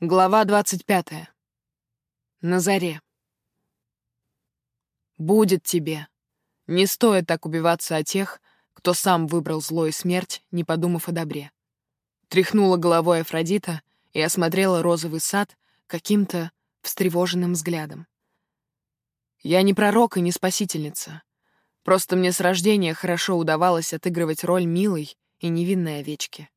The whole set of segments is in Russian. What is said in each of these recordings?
Глава двадцать пятая. На заре. Будет тебе. Не стоит так убиваться о тех, кто сам выбрал зло и смерть, не подумав о добре. Тряхнула головой Афродита и осмотрела розовый сад каким-то встревоженным взглядом. Я не пророк и не спасительница. Просто мне с рождения хорошо удавалось отыгрывать роль милой и невинной овечки.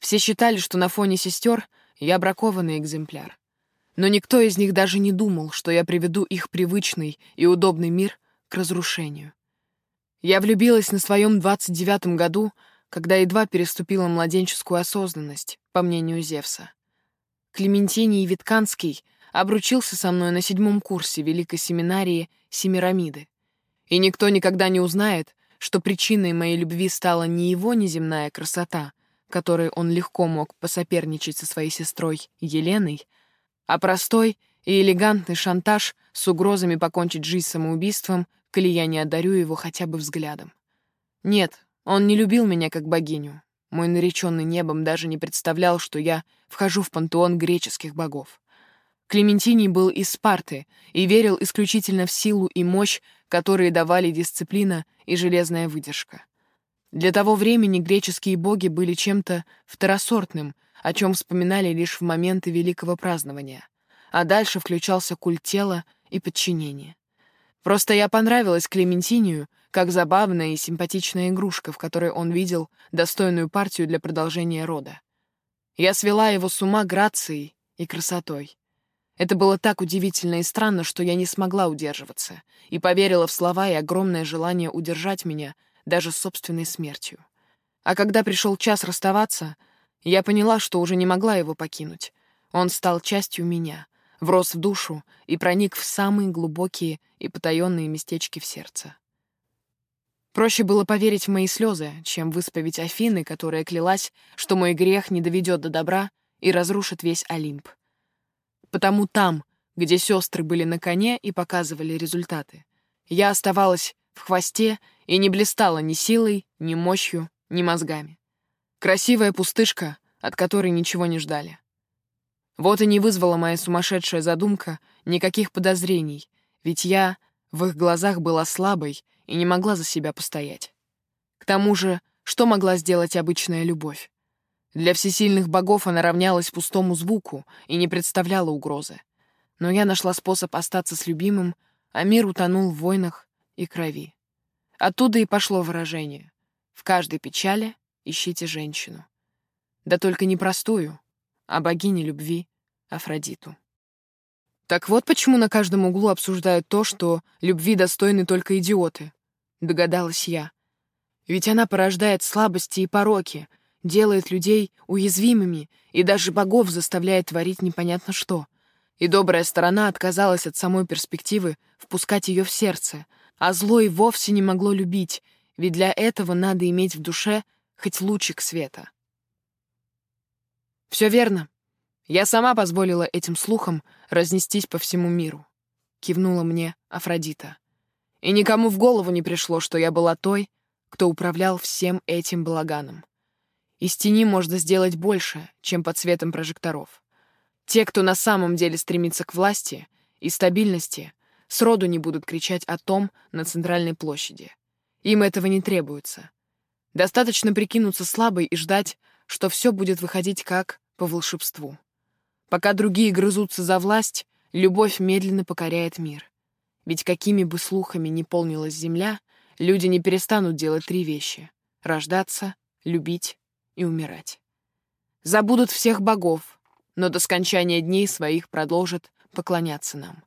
Все считали, что на фоне сестер я бракованный экземпляр. Но никто из них даже не думал, что я приведу их привычный и удобный мир к разрушению. Я влюбилась на своем 29-м году, когда едва переступила младенческую осознанность, по мнению Зевса. Клементиний Витканский обручился со мной на седьмом курсе Великой семинарии Семирамиды. И никто никогда не узнает, что причиной моей любви стала не его неземная красота, которой он легко мог посоперничать со своей сестрой Еленой, а простой и элегантный шантаж с угрозами покончить жизнь самоубийством, коли я не одарю его хотя бы взглядом. Нет, он не любил меня как богиню. Мой нареченный небом даже не представлял, что я вхожу в пантеон греческих богов. Клементиний был из Спарты и верил исключительно в силу и мощь, которые давали дисциплина и железная выдержка. Для того времени греческие боги были чем-то второсортным, о чем вспоминали лишь в моменты великого празднования, а дальше включался культ тела и подчинение. Просто я понравилась Клементинию как забавная и симпатичная игрушка, в которой он видел достойную партию для продолжения рода. Я свела его с ума грацией и красотой. Это было так удивительно и странно, что я не смогла удерживаться и поверила в слова и огромное желание удержать меня даже собственной смертью. А когда пришел час расставаться, я поняла, что уже не могла его покинуть. Он стал частью меня, врос в душу и проник в самые глубокие и потаенные местечки в сердце. Проще было поверить в мои слезы, чем высповедь Афины, которая клялась, что мой грех не доведет до добра и разрушит весь Олимп. Потому там, где сестры были на коне и показывали результаты, я оставалась в хвосте и не блистала ни силой, ни мощью, ни мозгами. Красивая пустышка, от которой ничего не ждали. Вот и не вызвала моя сумасшедшая задумка никаких подозрений, ведь я в их глазах была слабой и не могла за себя постоять. К тому же, что могла сделать обычная любовь? Для всесильных богов она равнялась пустому звуку и не представляла угрозы. Но я нашла способ остаться с любимым, а мир утонул в войнах и крови. Оттуда и пошло выражение. В каждой печали ищите женщину. Да только не простую, а богини любви Афродиту. Так вот почему на каждом углу обсуждают то, что любви достойны только идиоты, догадалась я. Ведь она порождает слабости и пороки, делает людей уязвимыми и даже богов заставляет творить непонятно что. И добрая сторона отказалась от самой перспективы впускать ее в сердце, а зло и вовсе не могло любить, ведь для этого надо иметь в душе хоть лучик света. Все верно. Я сама позволила этим слухам разнестись по всему миру. Кивнула мне Афродита. И никому в голову не пришло, что я была той, кто управлял всем этим балаганом. Из тени можно сделать больше, чем под светом прожекторов. Те, кто на самом деле стремится к власти и стабильности, сроду не будут кричать о том на центральной площади. Им этого не требуется. Достаточно прикинуться слабой и ждать, что все будет выходить как по волшебству. Пока другие грызутся за власть, любовь медленно покоряет мир. Ведь какими бы слухами ни полнилась земля, люди не перестанут делать три вещи — рождаться, любить и умирать. Забудут всех богов, но до скончания дней своих продолжат поклоняться нам.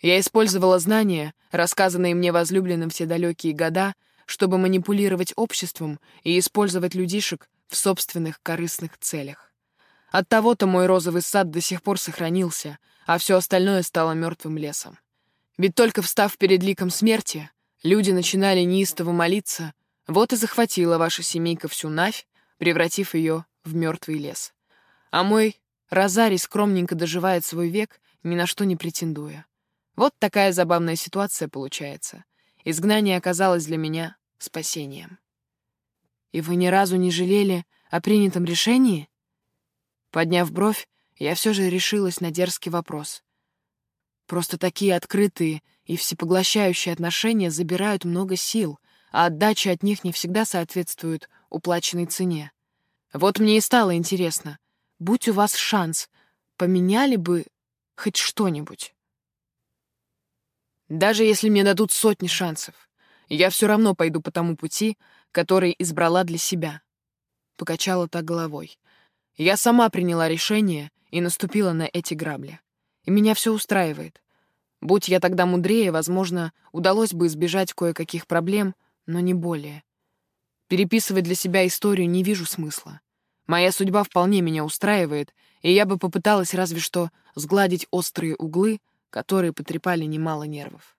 Я использовала знания, рассказанные мне возлюбленным все далекие года, чтобы манипулировать обществом и использовать людишек в собственных корыстных целях. Оттого-то мой розовый сад до сих пор сохранился, а все остальное стало мертвым лесом. Ведь только встав перед ликом смерти, люди начинали неистово молиться, вот и захватила ваша семейка всю Навь, превратив ее в мертвый лес. А мой Розарий скромненько доживает свой век, ни на что не претендуя. Вот такая забавная ситуация получается. Изгнание оказалось для меня спасением. «И вы ни разу не жалели о принятом решении?» Подняв бровь, я все же решилась на дерзкий вопрос. Просто такие открытые и всепоглощающие отношения забирают много сил, а отдача от них не всегда соответствует уплаченной цене. Вот мне и стало интересно, будь у вас шанс, поменяли бы хоть что-нибудь? Даже если мне дадут сотни шансов, я все равно пойду по тому пути, который избрала для себя. Покачала так головой. Я сама приняла решение и наступила на эти грабли. И меня все устраивает. Будь я тогда мудрее, возможно, удалось бы избежать кое-каких проблем, но не более. Переписывать для себя историю не вижу смысла. Моя судьба вполне меня устраивает, и я бы попыталась разве что сгладить острые углы, которые потрепали немало нервов.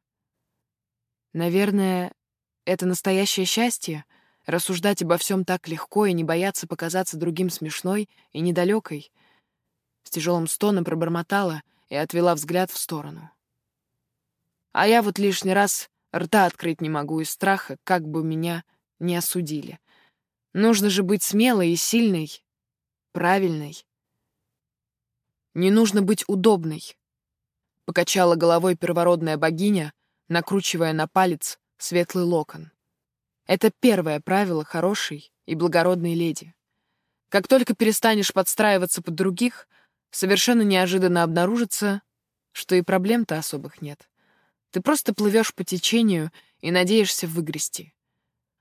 Наверное, это настоящее счастье — рассуждать обо всем так легко и не бояться показаться другим смешной и недалекой. С тяжелым стоном пробормотала и отвела взгляд в сторону. А я вот лишний раз рта открыть не могу из страха, как бы меня не осудили. Нужно же быть смелой и сильной, правильной. Не нужно быть удобной. Покачала головой первородная богиня, накручивая на палец светлый локон. Это первое правило хорошей и благородной леди. Как только перестанешь подстраиваться под других, совершенно неожиданно обнаружится, что и проблем-то особых нет. Ты просто плывешь по течению и надеешься выгрести.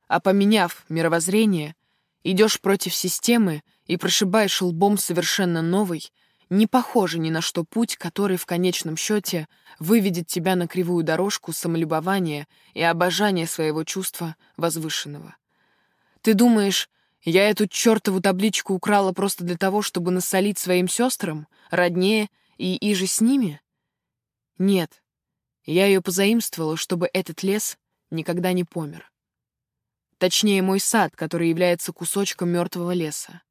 А поменяв мировоззрение, идешь против системы и прошибаешь лбом совершенно новый, не похожий ни на что путь, который в конечном счете выведет тебя на кривую дорожку самолюбования и обожания своего чувства возвышенного. Ты думаешь, я эту чертову табличку украла просто для того, чтобы насолить своим сестрам, роднее и иже с ними? Нет, я ее позаимствовала, чтобы этот лес никогда не помер. Точнее, мой сад, который является кусочком мертвого леса.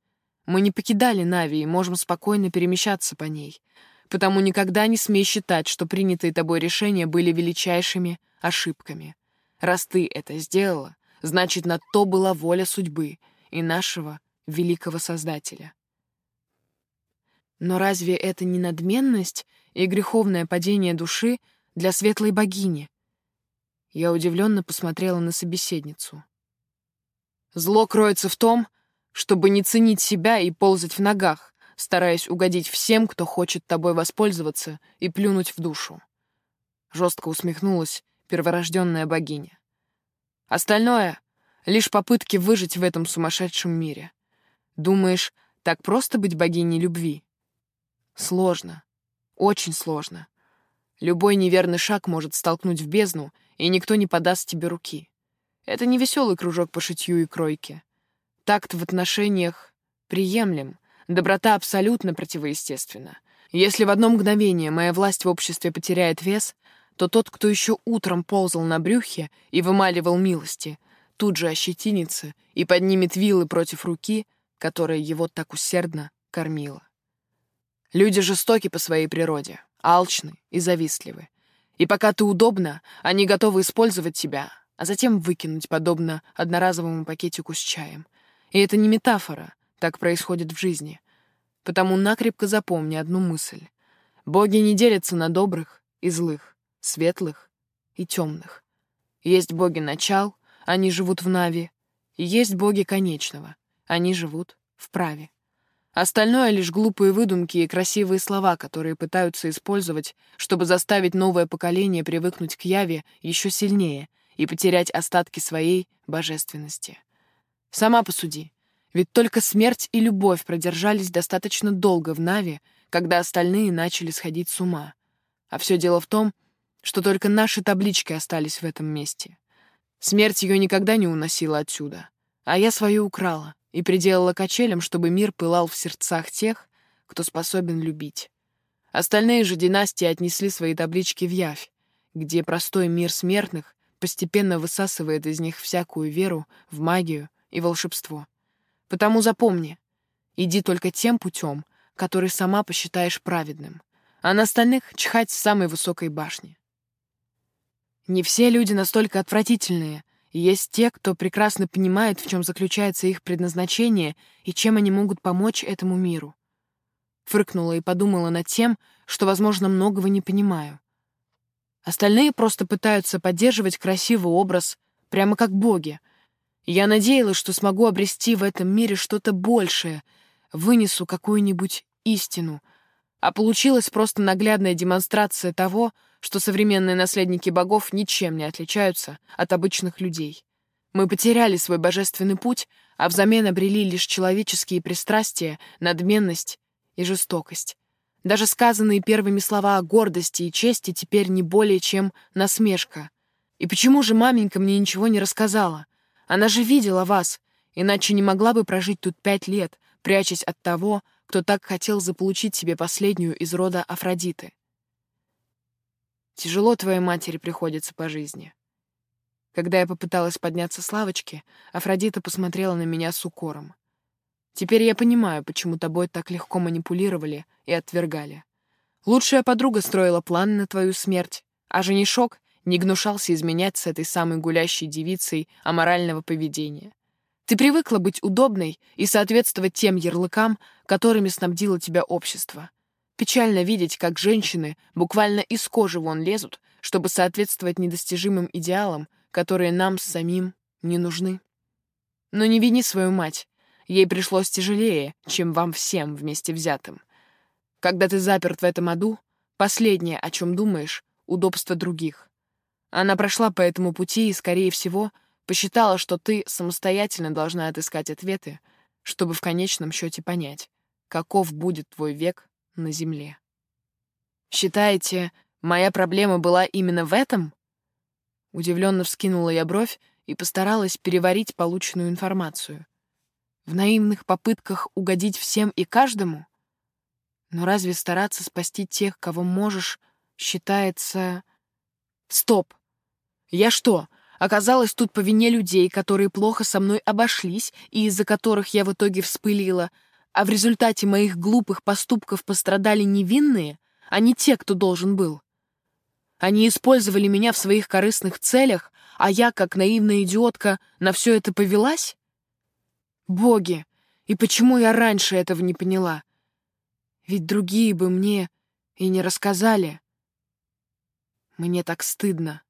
Мы не покидали Нави и можем спокойно перемещаться по ней. Потому никогда не смей считать, что принятые тобой решения были величайшими ошибками. Раз ты это сделала, значит, на то была воля судьбы и нашего великого Создателя. Но разве это не надменность и греховное падение души, для светлой богини. Я удивленно посмотрела на собеседницу. Зло кроется в том, чтобы не ценить себя и ползать в ногах, стараясь угодить всем, кто хочет тобой воспользоваться и плюнуть в душу. Жестко усмехнулась перворожденная богиня. Остальное — лишь попытки выжить в этом сумасшедшем мире. Думаешь, так просто быть богиней любви? Сложно. Очень сложно. Любой неверный шаг может столкнуть в бездну, и никто не подаст тебе руки. Это не веселый кружок по шитью и кройке. Такт в отношениях приемлем, доброта абсолютно противоестественна. Если в одно мгновение моя власть в обществе потеряет вес, то тот, кто еще утром ползал на брюхе и вымаливал милости, тут же ощетинится и поднимет вилы против руки, которая его так усердно кормила. Люди жестоки по своей природе, алчны и завистливы. И пока ты удобна, они готовы использовать тебя, а затем выкинуть, подобно одноразовому пакетику с чаем. И это не метафора, так происходит в жизни. Потому накрепко запомни одну мысль. Боги не делятся на добрых и злых, светлых и темных. Есть боги начал, они живут в Нави, есть боги конечного, они живут в праве. Остальное — лишь глупые выдумки и красивые слова, которые пытаются использовать, чтобы заставить новое поколение привыкнуть к Яве еще сильнее и потерять остатки своей божественности. Сама посуди. Ведь только смерть и любовь продержались достаточно долго в Наве, когда остальные начали сходить с ума. А все дело в том, что только наши таблички остались в этом месте. Смерть ее никогда не уносила отсюда, а я свою украла и приделала качелям, чтобы мир пылал в сердцах тех, кто способен любить. Остальные же династии отнесли свои таблички в Явь, где простой мир смертных постепенно высасывает из них всякую веру в магию и волшебство. Потому запомни, иди только тем путем, который сама посчитаешь праведным, а на остальных чхать с самой высокой башни. Не все люди настолько отвратительные, есть те, кто прекрасно понимает, в чем заключается их предназначение и чем они могут помочь этому миру. Фыркнула и подумала над тем, что, возможно, многого не понимаю. Остальные просто пытаются поддерживать красивый образ, прямо как боги. Я надеялась, что смогу обрести в этом мире что-то большее, вынесу какую-нибудь истину. А получилась просто наглядная демонстрация того, что современные наследники богов ничем не отличаются от обычных людей. Мы потеряли свой божественный путь, а взамен обрели лишь человеческие пристрастия, надменность и жестокость. Даже сказанные первыми слова о гордости и чести теперь не более чем насмешка. И почему же маменька мне ничего не рассказала? Она же видела вас, иначе не могла бы прожить тут пять лет, прячась от того, кто так хотел заполучить себе последнюю из рода Афродиты. Тяжело твоей матери приходится по жизни. Когда я попыталась подняться с лавочки, Афродита посмотрела на меня с укором. Теперь я понимаю, почему тобой так легко манипулировали и отвергали. Лучшая подруга строила планы на твою смерть, а женишок не гнушался изменять с этой самой гулящей девицей аморального поведения. Ты привыкла быть удобной и соответствовать тем ярлыкам, которыми снабдило тебя общество. Печально видеть, как женщины буквально из кожи вон лезут, чтобы соответствовать недостижимым идеалам, которые нам самим не нужны. Но не вини свою мать. Ей пришлось тяжелее, чем вам всем вместе взятым. Когда ты заперт в этом аду, последнее, о чем думаешь, — удобство других. Она прошла по этому пути и, скорее всего, посчитала, что ты самостоятельно должна отыскать ответы, чтобы в конечном счете понять, каков будет твой век на земле. Считаете, моя проблема была именно в этом? Удивленно вскинула я бровь и постаралась переварить полученную информацию. В наивных попытках угодить всем и каждому? Но разве стараться спасти тех, кого можешь, считается... Стоп! Я что, оказалась тут по вине людей, которые плохо со мной обошлись и из-за которых я в итоге вспылила, а в результате моих глупых поступков пострадали невинные, а не те, кто должен был? Они использовали меня в своих корыстных целях, а я, как наивная идиотка, на все это повелась? Боги, и почему я раньше этого не поняла? Ведь другие бы мне и не рассказали. Мне так стыдно.